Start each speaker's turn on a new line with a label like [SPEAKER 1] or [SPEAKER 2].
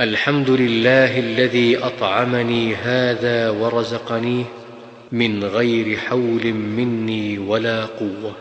[SPEAKER 1] الحمد لله الذي أطعمني هذا ورزقنيه من غير حول مني ولا قوة.